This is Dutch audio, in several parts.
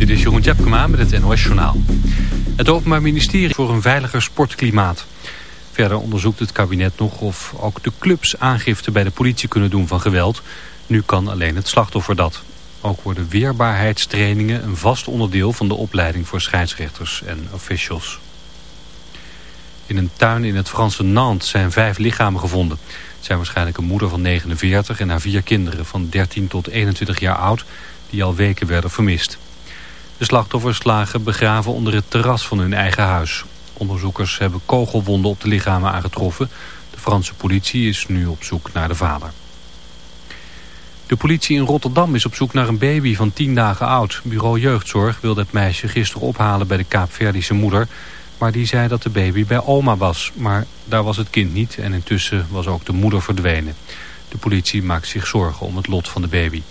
Dit is Jeroen Tjepkema met het NOS Journaal. Het Openbaar Ministerie voor een veiliger sportklimaat. Verder onderzoekt het kabinet nog of ook de clubs aangifte bij de politie kunnen doen van geweld. Nu kan alleen het slachtoffer dat. Ook worden weerbaarheidstrainingen een vast onderdeel van de opleiding voor scheidsrechters en officials. In een tuin in het Franse Nantes zijn vijf lichamen gevonden. Het zijn waarschijnlijk een moeder van 49 en haar vier kinderen van 13 tot 21 jaar oud die al weken werden vermist. De slachtoffers lagen begraven onder het terras van hun eigen huis. Onderzoekers hebben kogelwonden op de lichamen aangetroffen. De Franse politie is nu op zoek naar de vader. De politie in Rotterdam is op zoek naar een baby van 10 dagen oud. Bureau Jeugdzorg wilde het meisje gisteren ophalen bij de Kaapverdische moeder... maar die zei dat de baby bij oma was. Maar daar was het kind niet en intussen was ook de moeder verdwenen. De politie maakt zich zorgen om het lot van de baby.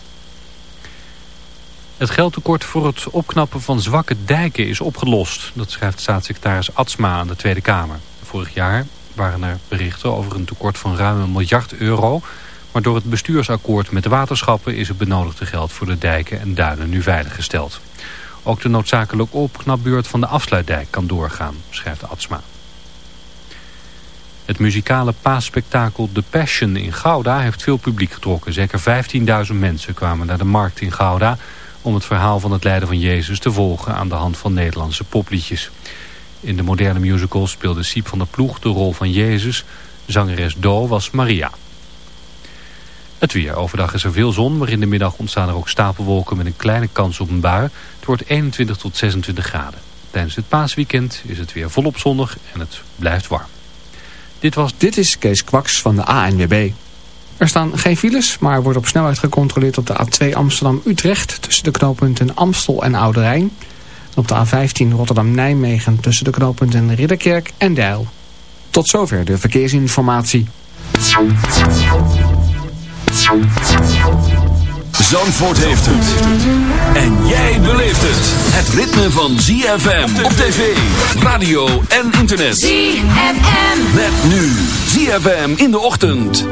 Het geldtekort voor het opknappen van zwakke dijken is opgelost. Dat schrijft staatssecretaris Atsma aan de Tweede Kamer. Vorig jaar waren er berichten over een tekort van ruim een miljard euro... maar door het bestuursakkoord met de waterschappen... is het benodigde geld voor de dijken en duinen nu veiliggesteld. Ook de noodzakelijke opknapbeurt van de afsluitdijk kan doorgaan, schrijft Atsma. Het muzikale paasspektakel The Passion in Gouda heeft veel publiek getrokken. Zeker 15.000 mensen kwamen naar de markt in Gouda om het verhaal van het lijden van Jezus te volgen aan de hand van Nederlandse popliedjes. In de moderne musical speelde Siep van der Ploeg de rol van Jezus. Zangeres Do was Maria. Het weer. Overdag is er veel zon, maar in de middag ontstaan er ook stapelwolken met een kleine kans op een bui. Het wordt 21 tot 26 graden. Tijdens het paasweekend is het weer volop zonnig en het blijft warm. Dit, was... Dit is Kees Kwaks van de ANWB. Er staan geen files, maar wordt op snelheid gecontroleerd op de A2 Amsterdam-Utrecht... tussen de knooppunten Amstel en Oude Rijn. En op de A15 Rotterdam-Nijmegen tussen de knooppunten Ridderkerk en Deil. Tot zover de verkeersinformatie. Zandvoort heeft het. En jij beleeft het. Het ritme van ZFM op tv, radio en internet. ZFM. Met nu ZFM in de ochtend.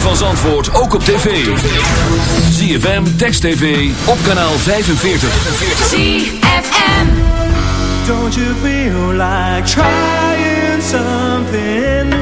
van Zandvoort ook op tv. ZFM, Text TV, op kanaal 45. ZFM Don't you feel like trying something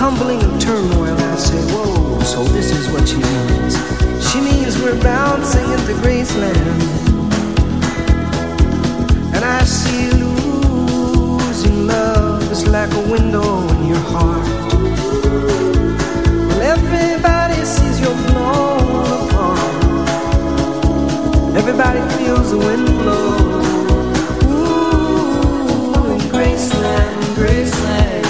tumbling in turmoil, I say, Whoa, so this is what she means. She means we're bouncing into Graceland. And I see losing love is like a window in your heart. Well, everybody sees you're blown apart. Everybody feels the wind blow. Ooh, Graceland, Graceland.